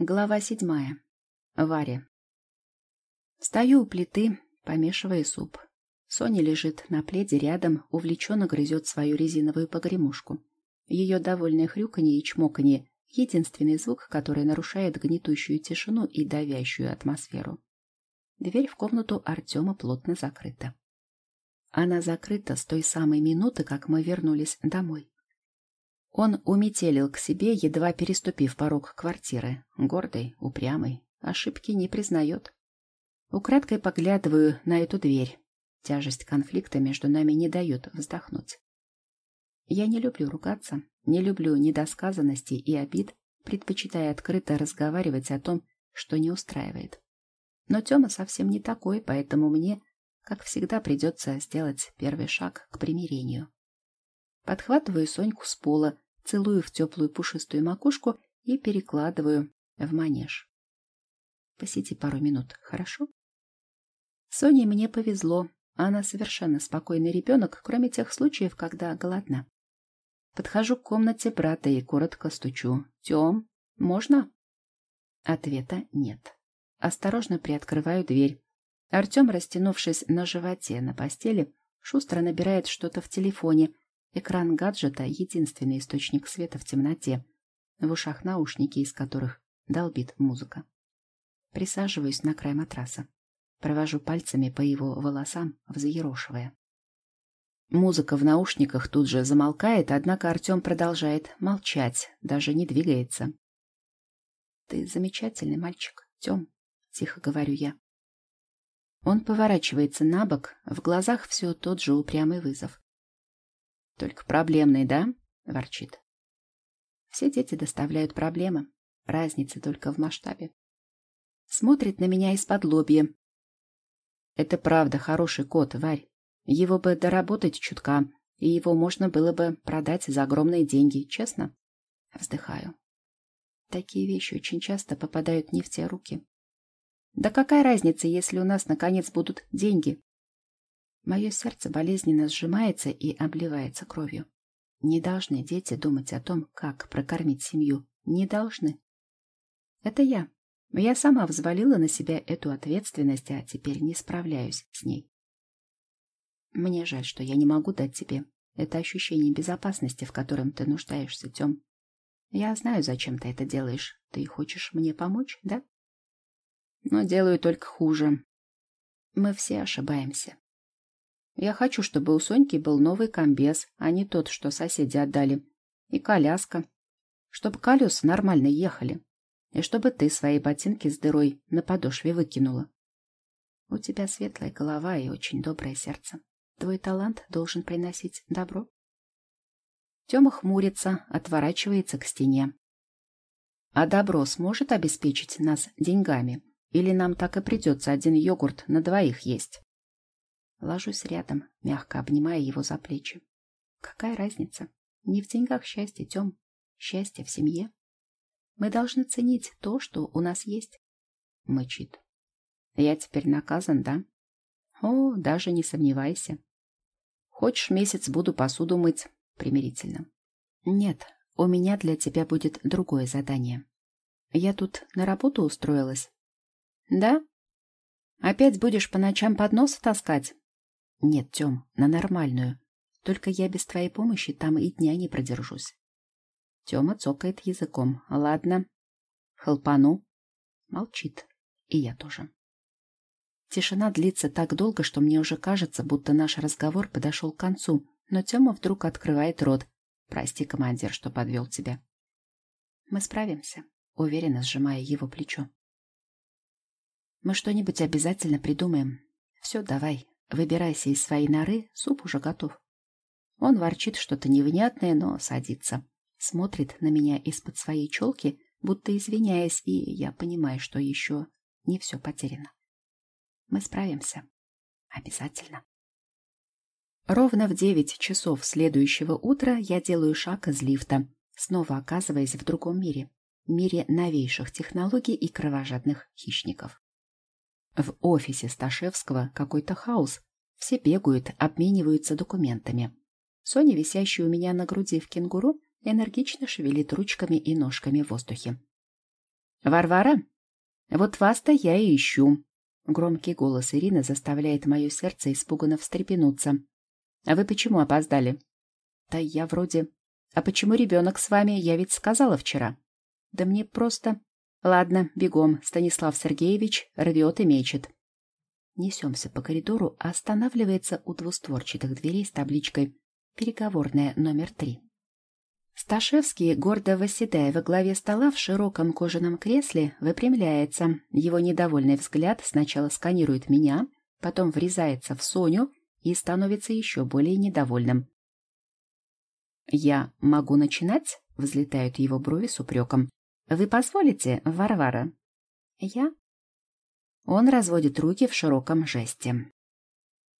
Глава седьмая. Варя. Стою у плиты, помешивая суп. Соня лежит на пледе рядом, увлеченно грызет свою резиновую погремушку. Ее довольное хрюканье и чмоканье — единственный звук, который нарушает гнетущую тишину и давящую атмосферу. Дверь в комнату Артема плотно закрыта. Она закрыта с той самой минуты, как мы вернулись домой. Он уметелил к себе, едва переступив порог квартиры. Гордый, упрямый, ошибки не признает. Украдкой поглядываю на эту дверь. Тяжесть конфликта между нами не дает вздохнуть. Я не люблю ругаться, не люблю недосказанностей и обид, предпочитая открыто разговаривать о том, что не устраивает. Но Тёма совсем не такой, поэтому мне, как всегда, придется сделать первый шаг к примирению. Подхватываю Соньку с пола, целую в теплую пушистую макушку и перекладываю в манеж. Посиди пару минут, хорошо? Соне мне повезло. Она совершенно спокойный ребенок, кроме тех случаев, когда голодна. Подхожу к комнате брата и коротко стучу. «Тем, можно?» Ответа нет. Осторожно приоткрываю дверь. Артем, растянувшись на животе на постели, шустро набирает что-то в телефоне, Экран гаджета — единственный источник света в темноте. В ушах наушники, из которых долбит музыка. Присаживаюсь на край матраса. Провожу пальцами по его волосам, взъерошивая. Музыка в наушниках тут же замолкает, однако Артем продолжает молчать, даже не двигается. «Ты замечательный мальчик, Тем», — тихо говорю я. Он поворачивается на бок, в глазах все тот же упрямый вызов. Только проблемный, да? Ворчит. Все дети доставляют проблемы. Разница только в масштабе. Смотрит на меня из-под лобья. Это правда хороший кот, Варь. Его бы доработать чутка, и его можно было бы продать за огромные деньги, честно? Вздыхаю. Такие вещи очень часто попадают не в те руки. Да какая разница, если у нас наконец будут деньги? Мое сердце болезненно сжимается и обливается кровью. Не должны дети думать о том, как прокормить семью. Не должны. Это я. Я сама взвалила на себя эту ответственность, а теперь не справляюсь с ней. Мне жаль, что я не могу дать тебе это ощущение безопасности, в котором ты нуждаешься, Тем. Я знаю, зачем ты это делаешь. Ты хочешь мне помочь, да? Но делаю только хуже. Мы все ошибаемся. Я хочу, чтобы у Соньки был новый комбез, а не тот, что соседи отдали. И коляска. Чтобы колеса нормально ехали. И чтобы ты свои ботинки с дырой на подошве выкинула. У тебя светлая голова и очень доброе сердце. Твой талант должен приносить добро. Тёма хмурится, отворачивается к стене. А добро сможет обеспечить нас деньгами? Или нам так и придется один йогурт на двоих есть? Ложусь рядом, мягко обнимая его за плечи. Какая разница? Не в деньгах счастье, Тем. Счастье в семье. Мы должны ценить то, что у нас есть. Мычит. Я теперь наказан, да? О, даже не сомневайся. Хочешь, месяц буду посуду мыть? Примирительно. Нет, у меня для тебя будет другое задание. Я тут на работу устроилась. Да? Опять будешь по ночам поднос таскать? Нет, Тём, на нормальную. Только я без твоей помощи там и дня не продержусь. Тёма цокает языком. Ладно. Хлопану. Молчит. И я тоже. Тишина длится так долго, что мне уже кажется, будто наш разговор подошел к концу, но Тёма вдруг открывает рот. «Прости, командир, что подвел тебя». «Мы справимся», — уверенно сжимая его плечо. «Мы что-нибудь обязательно придумаем. Все, давай, Выбирайся из своей норы, суп уже готов. Он ворчит что-то невнятное, но садится. Смотрит на меня из-под своей челки, будто извиняясь, и я понимаю, что еще не все потеряно. Мы справимся. Обязательно. Ровно в девять часов следующего утра я делаю шаг из лифта, снова оказываясь в другом мире. Мире новейших технологий и кровожадных хищников. В офисе Сташевского какой-то хаос. Все бегают, обмениваются документами. Соня, висящая у меня на груди в кенгуру, энергично шевелит ручками и ножками в воздухе. Варвара? Вот вас-то я и ищу. Громкий голос Ирины заставляет мое сердце испуганно встрепенуться. А вы почему опоздали? Да я вроде... А почему ребенок с вами? Я ведь сказала вчера. Да мне просто... Ладно, бегом. Станислав Сергеевич рвет и мечет. Несемся по коридору, а останавливается у двустворчатых дверей с табличкой «Переговорная номер три». Сташевский, гордо восседая во главе стола в широком кожаном кресле, выпрямляется. Его недовольный взгляд сначала сканирует меня, потом врезается в Соню и становится еще более недовольным. «Я могу начинать?» — взлетают его брови с упреком. «Вы позволите, Варвара?» «Я?» Он разводит руки в широком жесте.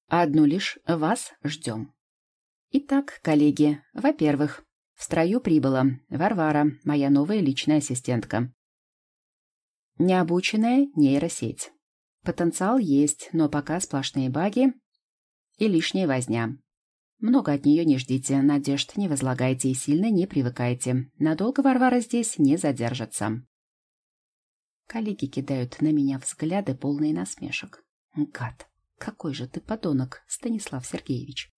«Одну лишь вас ждем». Итак, коллеги, во-первых, в строю прибыла Варвара, моя новая личная ассистентка. Необученная нейросеть. Потенциал есть, но пока сплошные баги и лишняя возня. Много от нее не ждите, надежд не возлагайте и сильно не привыкайте. Надолго Варвара здесь не задержится. Коллеги кидают на меня взгляды, полные насмешек. Гад, какой же ты подонок, Станислав Сергеевич.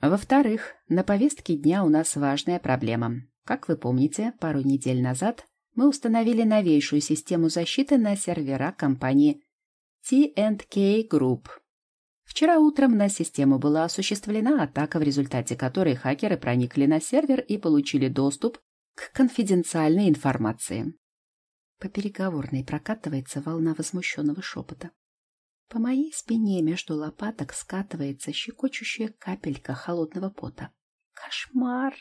Во-вторых, на повестке дня у нас важная проблема. Как вы помните, пару недель назад мы установили новейшую систему защиты на сервера компании T&K Group. Вчера утром на систему была осуществлена атака, в результате которой хакеры проникли на сервер и получили доступ к конфиденциальной информации. По переговорной прокатывается волна возмущенного шепота. По моей спине между лопаток скатывается щекочущая капелька холодного пота. Кошмар!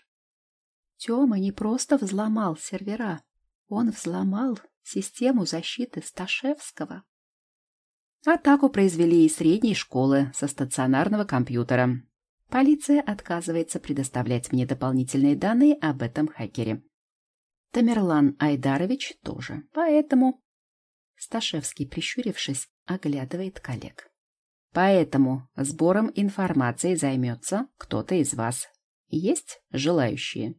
Тёма не просто взломал сервера, он взломал систему защиты Сташевского. Атаку произвели из средней школы со стационарного компьютера. Полиция отказывается предоставлять мне дополнительные данные об этом хакере. Тамерлан Айдарович тоже. Поэтому Сташевский, прищурившись, оглядывает коллег. Поэтому сбором информации займется кто-то из вас. Есть желающие?